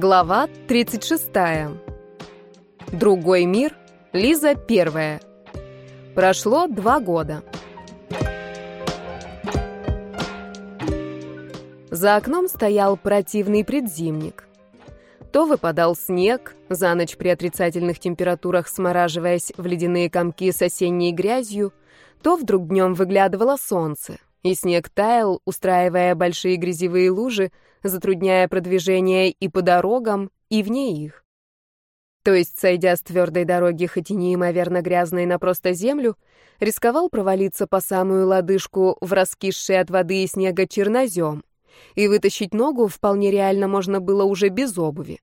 Глава 36. Другой мир. Лиза первая. Прошло два года. За окном стоял противный предзимник. То выпадал снег, за ночь при отрицательных температурах смораживаясь в ледяные комки с осенней грязью, то вдруг днем выглядывало солнце, и снег таял, устраивая большие грязевые лужи, затрудняя продвижение и по дорогам, и вне их. То есть, сойдя с твердой дороги, хоть и неимоверно грязной на просто землю, рисковал провалиться по самую лодыжку в раскисший от воды и снега чернозем, и вытащить ногу вполне реально можно было уже без обуви.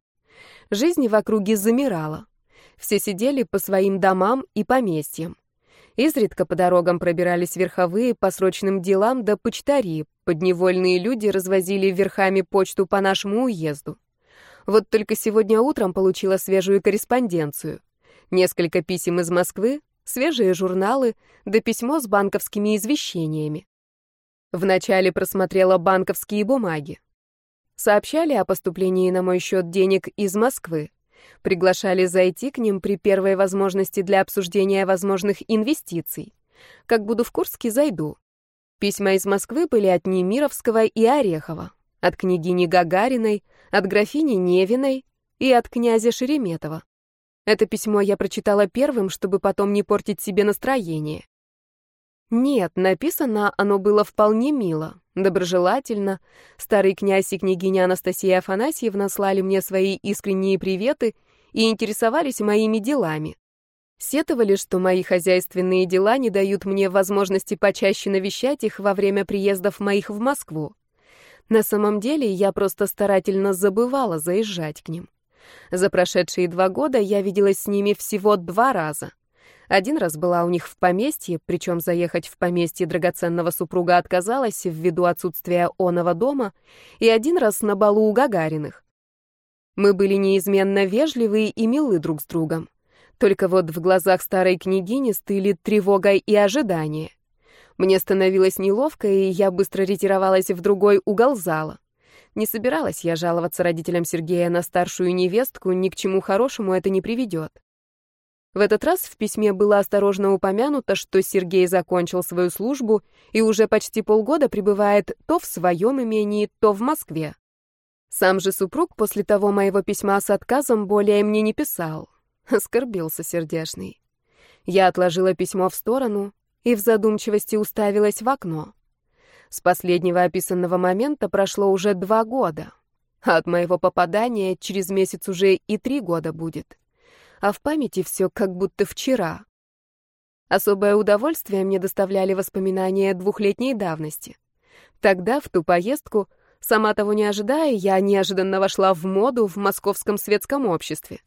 Жизнь в округе замирала. Все сидели по своим домам и поместьям. Изредка по дорогам пробирались верховые по срочным делам да почтари, подневольные люди развозили верхами почту по нашему уезду. Вот только сегодня утром получила свежую корреспонденцию. Несколько писем из Москвы, свежие журналы, да письмо с банковскими извещениями. Вначале просмотрела банковские бумаги. Сообщали о поступлении на мой счет денег из Москвы. Приглашали зайти к ним при первой возможности для обсуждения возможных инвестиций. Как буду в Курске, зайду. Письма из Москвы были от Немировского и Орехова, от княгини Гагариной, от графини Невиной и от князя Шереметова. Это письмо я прочитала первым, чтобы потом не портить себе настроение. Нет, написано оно было вполне мило, доброжелательно. Старый князь и княгиня Анастасия Афанасьевна слали мне свои искренние приветы и интересовались моими делами. Сетовали, что мои хозяйственные дела не дают мне возможности почаще навещать их во время приездов моих в Москву. На самом деле я просто старательно забывала заезжать к ним. За прошедшие два года я виделась с ними всего два раза — один раз была у них в поместье, причем заехать в поместье драгоценного супруга отказалась ввиду отсутствия оного дома, и один раз на балу у Гагариных. Мы были неизменно вежливы и милы друг с другом. Только вот в глазах старой княгини стыли тревога и ожидание. Мне становилось неловко, и я быстро ретировалась в другой угол зала. Не собиралась я жаловаться родителям Сергея на старшую невестку, ни к чему хорошему это не приведет. В этот раз в письме было осторожно упомянуто, что Сергей закончил свою службу и уже почти полгода пребывает то в своем имении, то в Москве. Сам же супруг после того моего письма с отказом более мне не писал. Оскорбился сердешный. Я отложила письмо в сторону и в задумчивости уставилась в окно. С последнего описанного момента прошло уже два года, от моего попадания через месяц уже и три года будет а в памяти все как будто вчера. Особое удовольствие мне доставляли воспоминания двухлетней давности. Тогда, в ту поездку, сама того не ожидая, я неожиданно вошла в моду в московском светском обществе.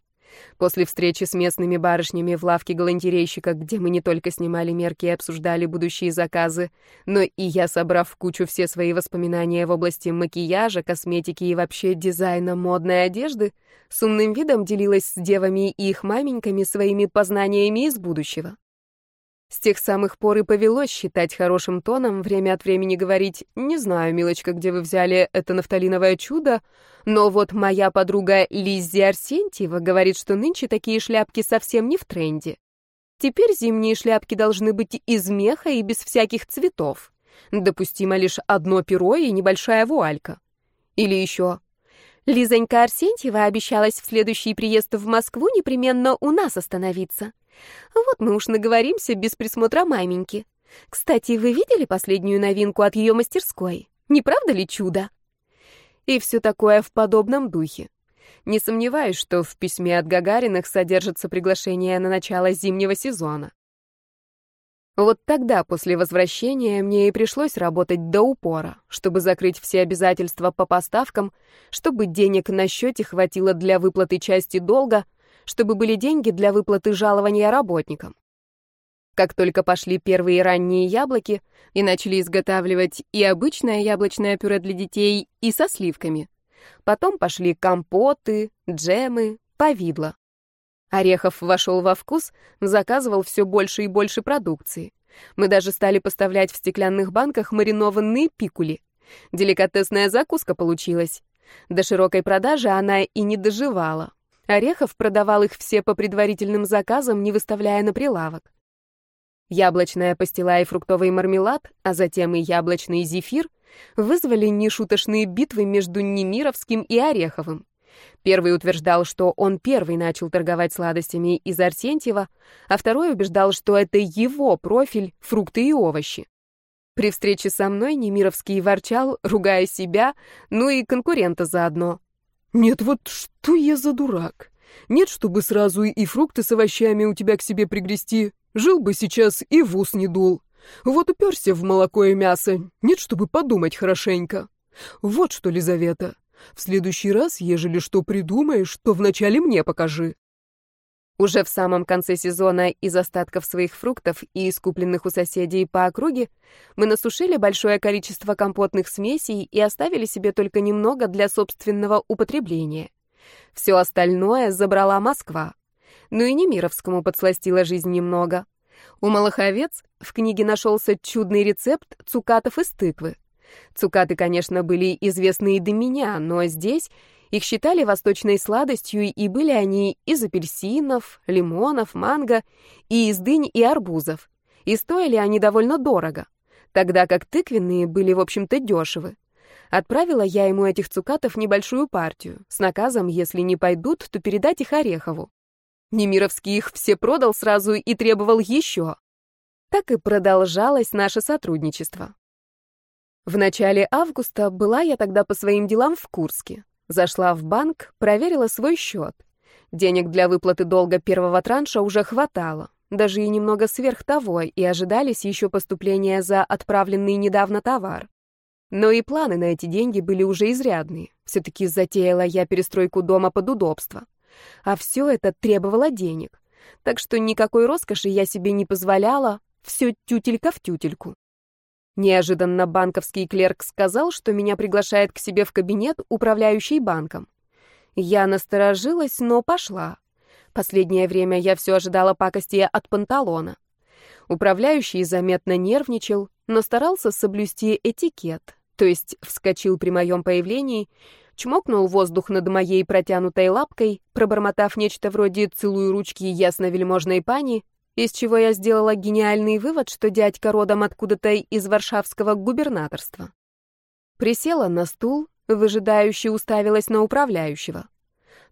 После встречи с местными барышнями в лавке галантерейщика, где мы не только снимали мерки и обсуждали будущие заказы, но и я, собрав в кучу все свои воспоминания в области макияжа, косметики и вообще дизайна модной одежды, с умным видом делилась с девами и их маменьками своими познаниями из будущего. С тех самых пор и повелось считать хорошим тоном время от времени говорить «Не знаю, милочка, где вы взяли это нафталиновое чудо, но вот моя подруга Лиззи Арсентьева говорит, что нынче такие шляпки совсем не в тренде. Теперь зимние шляпки должны быть из меха и без всяких цветов. Допустимо лишь одно перо и небольшая вуалька. Или еще Лизонька Арсентьева обещалась в следующий приезд в Москву непременно у нас остановиться. Вот мы уж наговоримся без присмотра маменьки. Кстати, вы видели последнюю новинку от ее мастерской? Не правда ли чудо? И все такое в подобном духе. Не сомневаюсь, что в письме от Гагариных содержится приглашение на начало зимнего сезона. Вот тогда, после возвращения, мне и пришлось работать до упора, чтобы закрыть все обязательства по поставкам, чтобы денег на счете хватило для выплаты части долга, чтобы были деньги для выплаты жалования работникам. Как только пошли первые ранние яблоки и начали изготавливать и обычное яблочное пюре для детей, и со сливками. Потом пошли компоты, джемы, повидло. Орехов вошел во вкус, заказывал все больше и больше продукции. Мы даже стали поставлять в стеклянных банках маринованные пикули. Деликатесная закуска получилась. До широкой продажи она и не доживала. Орехов продавал их все по предварительным заказам, не выставляя на прилавок. Яблочная пастила и фруктовый мармелад, а затем и яблочный зефир вызвали нешуточные битвы между Немировским и Ореховым. Первый утверждал, что он первый начал торговать сладостями из Арсентьева, а второй убеждал, что это его профиль — фрукты и овощи. При встрече со мной Немировский ворчал, ругая себя, ну и конкурента заодно. «Нет, вот что я за дурак? Нет, чтобы сразу и фрукты с овощами у тебя к себе пригрести. Жил бы сейчас и в ус не дул. Вот уперся в молоко и мясо. Нет, чтобы подумать хорошенько. Вот что, Лизавета, в следующий раз, ежели что придумаешь, то вначале мне покажи. Уже в самом конце сезона из остатков своих фруктов и из купленных у соседей по округе мы насушили большое количество компотных смесей и оставили себе только немного для собственного употребления. Все остальное забрала Москва. Ну и Немировскому подсластила жизнь немного. У Малаховец в книге нашелся чудный рецепт цукатов из тыквы. Цукаты, конечно, были известны и до меня, но здесь их считали восточной сладостью, и были они из апельсинов, лимонов, манго, и из дынь и арбузов. И стоили они довольно дорого, тогда как тыквенные были, в общем-то, дешевы. Отправила я ему этих цукатов небольшую партию, с наказом, если не пойдут, то передать их Орехову. Немировский их все продал сразу и требовал еще. Так и продолжалось наше сотрудничество. В начале августа была я тогда по своим делам в Курске. Зашла в банк, проверила свой счет. Денег для выплаты долга первого транша уже хватало, даже и немного сверх того, и ожидались еще поступления за отправленный недавно товар. Но и планы на эти деньги были уже изрядные. Все-таки затеяла я перестройку дома под удобство. А все это требовало денег. Так что никакой роскоши я себе не позволяла, все тютелька в тютельку. Неожиданно банковский клерк сказал, что меня приглашает к себе в кабинет управляющий банком. Я насторожилась, но пошла. Последнее время я все ожидала пакости от панталона. Управляющий заметно нервничал, но старался соблюсти этикет, то есть вскочил при моем появлении, чмокнул воздух над моей протянутой лапкой, пробормотав нечто вроде «целую ручки ясно-вельможной пани», из чего я сделала гениальный вывод, что дядька родом откуда-то из варшавского губернаторства. Присела на стул, выжидающе уставилась на управляющего.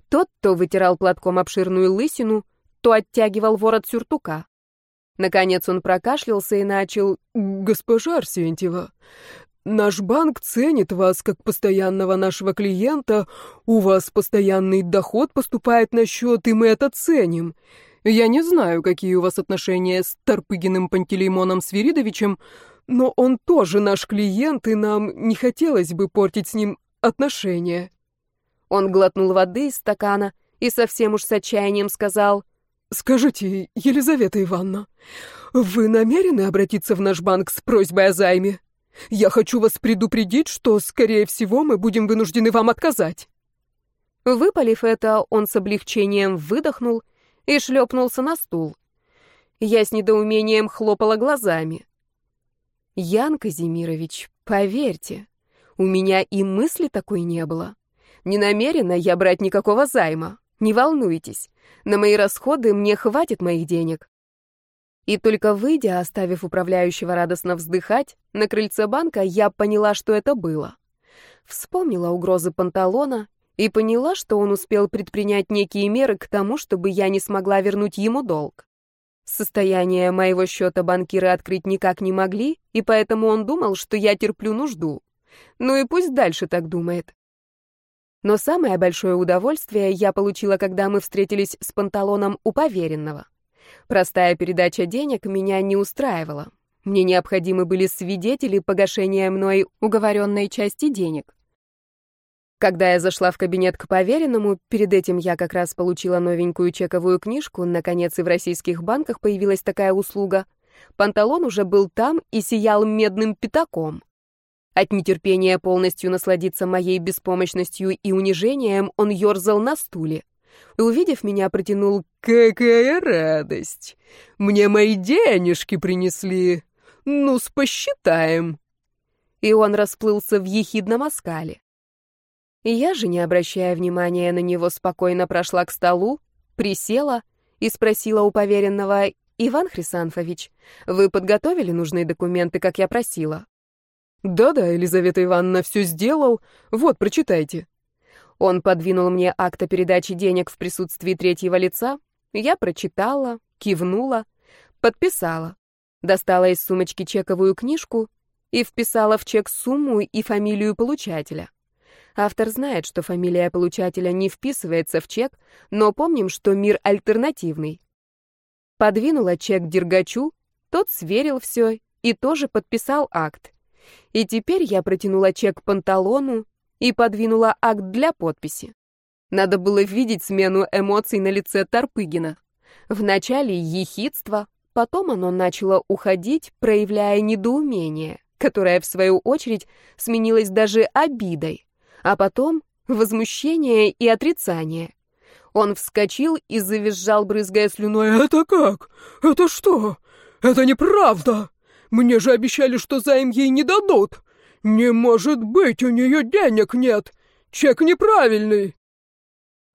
Тот то вытирал платком обширную лысину, то оттягивал ворот сюртука. Наконец он прокашлялся и начал «Госпожа Арсентьева, наш банк ценит вас как постоянного нашего клиента, у вас постоянный доход поступает на счет, и мы это ценим. Я не знаю, какие у вас отношения с Тарпыгиным Пантелеймоном Свиридовичем, но он тоже наш клиент, и нам не хотелось бы портить с ним отношения». Он глотнул воды из стакана и совсем уж с отчаянием сказал, «Скажите, Елизавета Ивановна, вы намерены обратиться в наш банк с просьбой о займе? Я хочу вас предупредить, что, скорее всего, мы будем вынуждены вам отказать». Выпалив это, он с облегчением выдохнул и шлепнулся на стул. Я с недоумением хлопала глазами. «Ян Казимирович, поверьте, у меня и мысли такой не было. Не намерена я брать никакого займа. Не волнуйтесь, на мои расходы мне хватит моих денег». И только выйдя, оставив управляющего радостно вздыхать, на крыльце банка я поняла, что это было. Вспомнила угрозы панталона и поняла, что он успел предпринять некие меры к тому, чтобы я не смогла вернуть ему долг. Состояние моего счета банкиры открыть никак не могли, и поэтому он думал, что я терплю нужду. Ну и пусть дальше так думает. Но самое большое удовольствие я получила, когда мы встретились с панталоном у поверенного. Простая передача денег меня не устраивала. Мне необходимы были свидетели погашения мной уговоренной части денег. Когда я зашла в кабинет к поверенному, перед этим я как раз получила новенькую чековую книжку, наконец и в российских банках появилась такая услуга. Панталон уже был там и сиял медным пятаком. От нетерпения полностью насладиться моей беспомощностью и унижением, он ерзал на стуле. И, увидев меня, протянул «Какая радость! Мне мои денежки принесли! Ну-с, посчитаем!» И он расплылся в ехидном оскале. Я же, не обращая внимания на него, спокойно прошла к столу, присела и спросила у поверенного, «Иван Хрисанфович, вы подготовили нужные документы, как я просила?» «Да-да, Елизавета Ивановна все сделал. Вот, прочитайте». Он подвинул мне акт о передаче денег в присутствии третьего лица. Я прочитала, кивнула, подписала. Достала из сумочки чековую книжку и вписала в чек сумму и фамилию получателя. Автор знает, что фамилия получателя не вписывается в чек, но помним, что мир альтернативный. Подвинула чек Дергачу, тот сверил все и тоже подписал акт. И теперь я протянула чек Панталону и подвинула акт для подписи. Надо было видеть смену эмоций на лице Тарпыгина. Вначале ехидство, потом оно начало уходить, проявляя недоумение, которое, в свою очередь, сменилось даже обидой а потом возмущение и отрицание. Он вскочил и завизжал, брызгая слюной. «Это как? Это что? Это неправда! Мне же обещали, что займ ей не дадут! Не может быть, у нее денег нет! Чек неправильный!»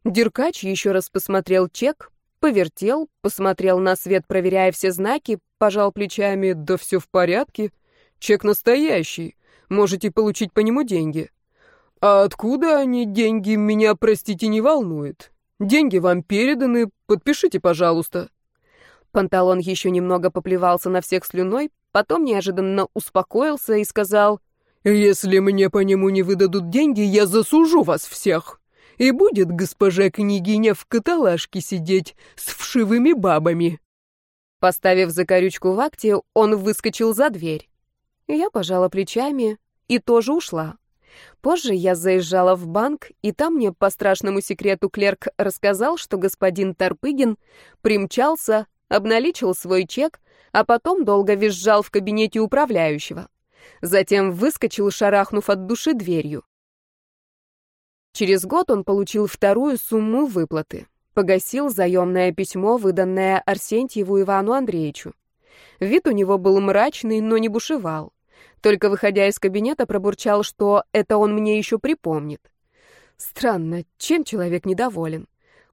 Деркач еще раз посмотрел чек, повертел, посмотрел на свет, проверяя все знаки, пожал плечами, да все в порядке. Чек настоящий, можете получить по нему деньги. «А откуда они, деньги, меня, простите, не волнует. Деньги вам переданы, подпишите, пожалуйста». Панталон еще немного поплевался на всех слюной, потом неожиданно успокоился и сказал, «Если мне по нему не выдадут деньги, я засужу вас всех. И будет госпожа княгиня в каталажке сидеть с вшивыми бабами». Поставив закорючку в акте, он выскочил за дверь. Я пожала плечами и тоже ушла. Позже я заезжала в банк, и там мне по страшному секрету клерк рассказал, что господин Тарпыгин примчался, обналичил свой чек, а потом долго визжал в кабинете управляющего. Затем выскочил, шарахнув от души дверью. Через год он получил вторую сумму выплаты. Погасил заемное письмо, выданное Арсентьеву Ивану Андреевичу. Вид у него был мрачный, но не бушевал. Только выходя из кабинета, пробурчал, что это он мне еще припомнит. Странно, чем человек недоволен?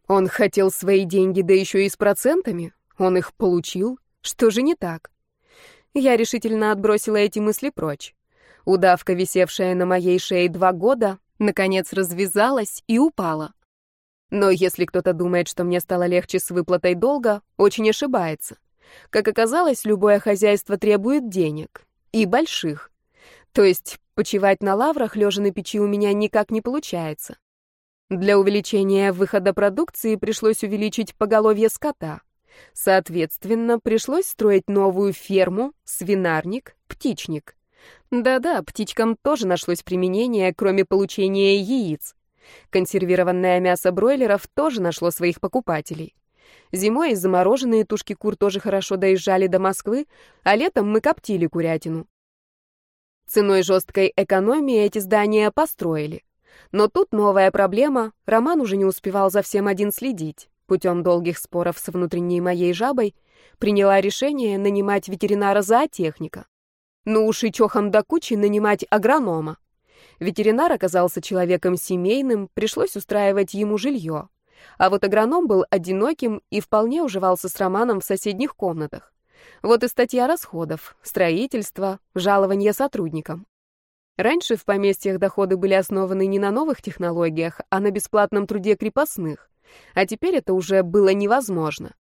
Он хотел свои деньги, да еще и с процентами. Он их получил. Что же не так? Я решительно отбросила эти мысли прочь. Удавка, висевшая на моей шее два года, наконец развязалась и упала. Но если кто-то думает, что мне стало легче с выплатой долга, очень ошибается. Как оказалось, любое хозяйство требует денег, и больших. То есть почивать на лаврах, лежа на печи, у меня никак не получается. Для увеличения выхода продукции пришлось увеличить поголовье скота. Соответственно, пришлось строить новую ферму, свинарник, птичник. Да-да, птичкам тоже нашлось применение, кроме получения яиц. Консервированное мясо бройлеров тоже нашло своих покупателей. Зимой замороженные тушки кур тоже хорошо доезжали до Москвы, а летом мы коптили курятину. Ценой жесткой экономии эти здания построили. Но тут новая проблема, Роман уже не успевал за всем один следить. Путем долгих споров с внутренней моей жабой приняла решение нанимать ветеринара-зоотехника. Ну уж и чохом до кучи нанимать агронома. Ветеринар оказался человеком семейным, пришлось устраивать ему жилье. А вот агроном был одиноким и вполне уживался с Романом в соседних комнатах. Вот и статья расходов, строительство, жалование сотрудникам. Раньше в поместьях доходы были основаны не на новых технологиях, а на бесплатном труде крепостных. А теперь это уже было невозможно.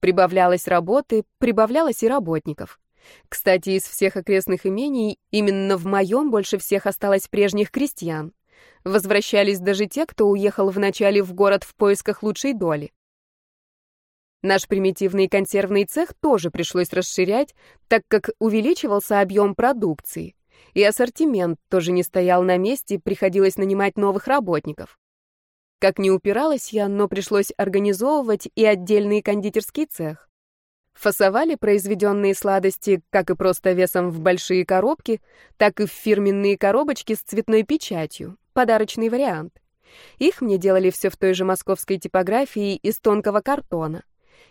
Прибавлялось работы, прибавлялось и работников. Кстати, из всех окрестных имений именно в моем больше всех осталось прежних крестьян. Возвращались даже те, кто уехал вначале в город в поисках лучшей доли. Наш примитивный консервный цех тоже пришлось расширять, так как увеличивался объем продукции. И ассортимент тоже не стоял на месте, приходилось нанимать новых работников. Как ни упиралась я, но пришлось организовывать и отдельный кондитерский цех. Фасовали произведенные сладости как и просто весом в большие коробки, так и в фирменные коробочки с цветной печатью, подарочный вариант. Их мне делали все в той же московской типографии из тонкого картона.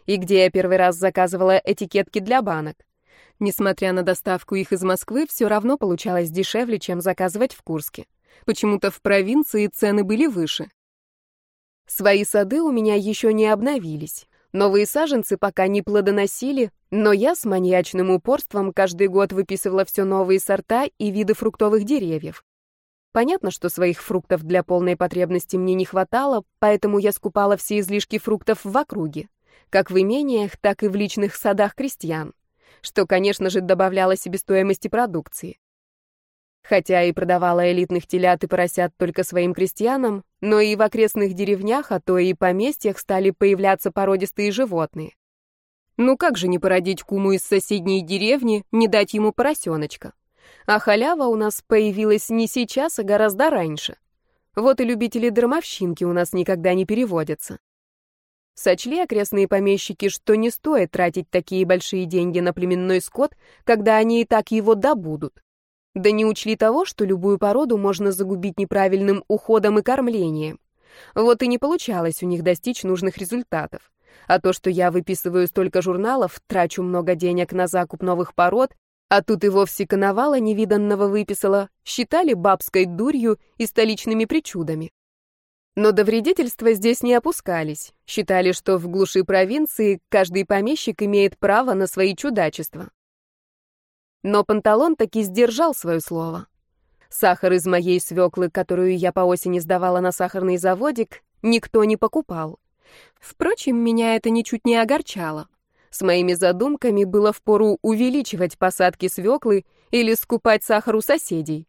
И где я первый раз заказывала этикетки для банок. Несмотря на доставку их из Москвы, все равно получалось дешевле, чем заказывать в Курске. Почему-то в провинции цены были выше. Свои сады у меня еще не обновились. Новые саженцы пока не плодоносили, но я с маньячным упорством каждый год выписывала все новые сорта и виды фруктовых деревьев. Понятно, что своих фруктов для полной потребности мне не хватало, поэтому я скупала все излишки фруктов в округе, как в имениях, так и в личных садах крестьян, что, конечно же, добавляло себестоимости продукции. Хотя и продавала элитных телят и поросят только своим крестьянам, но и в окрестных деревнях, а то и поместьях стали появляться породистые животные. Ну как же не породить куму из соседней деревни, не дать ему поросеночка? А халява у нас появилась не сейчас, а гораздо раньше. Вот и любители дармовщинки у нас никогда не переводятся. Сочли окрестные помещики, что не стоит тратить такие большие деньги на племенной скот, когда они и так его добудут. Да не учли того, что любую породу можно загубить неправильным уходом и кормлением. Вот и не получалось у них достичь нужных результатов. А то, что я выписываю столько журналов, трачу много денег на закуп новых пород, а тут и вовсе коновала невиданного выписала, считали бабской дурью и столичными причудами. Но до вредительства здесь не опускались, считали, что в глуши провинции каждый помещик имеет право на свои чудачества. Но Панталон таки сдержал свое слово. Сахар из моей свеклы, которую я по осени сдавала на сахарный заводик, никто не покупал. Впрочем, меня это ничуть не огорчало. С моими задумками было впору увеличивать посадки свеклы или скупать сахар у соседей.